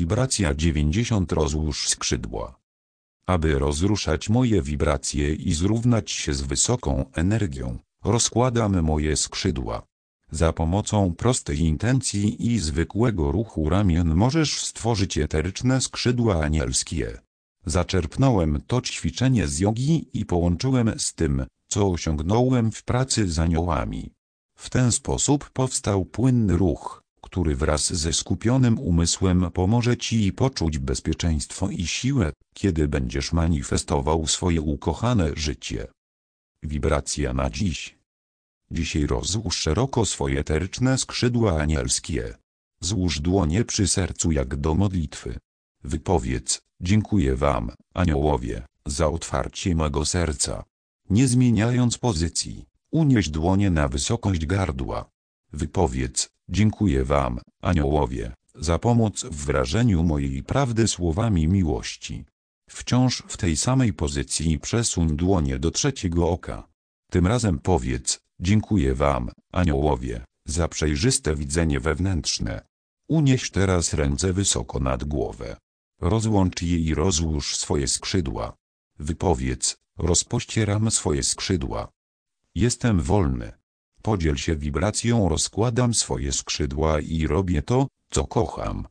Wibracja 90 Rozłóż skrzydła. Aby rozruszać moje wibracje i zrównać się z wysoką energią, rozkładam moje skrzydła. Za pomocą prostej intencji i zwykłego ruchu ramion możesz stworzyć eteryczne skrzydła anielskie. Zaczerpnąłem to ćwiczenie z jogi i połączyłem z tym, co osiągnąłem w pracy z aniołami. W ten sposób powstał płynny ruch, który wraz ze skupionym umysłem pomoże Ci poczuć bezpieczeństwo i siłę, kiedy będziesz manifestował swoje ukochane życie. Wibracja na dziś. Dzisiaj rozłóż szeroko swoje eteryczne skrzydła anielskie. Złóż dłonie przy sercu jak do modlitwy. Wypowiedz, dziękuję Wam, aniołowie, za otwarcie mego serca. Nie zmieniając pozycji, unieś dłonie na wysokość gardła. Wypowiedz, dziękuję Wam, aniołowie, za pomoc w wyrażeniu mojej prawdy słowami miłości. Wciąż w tej samej pozycji przesuń dłonie do trzeciego oka. Tym razem powiedz, dziękuję Wam, aniołowie, za przejrzyste widzenie wewnętrzne. Unieś teraz ręce wysoko nad głowę. Rozłącz je i rozłóż swoje skrzydła. Wypowiedz, rozpościeram swoje skrzydła. Jestem wolny. Podziel się wibracją rozkładam swoje skrzydła i robię to, co kocham.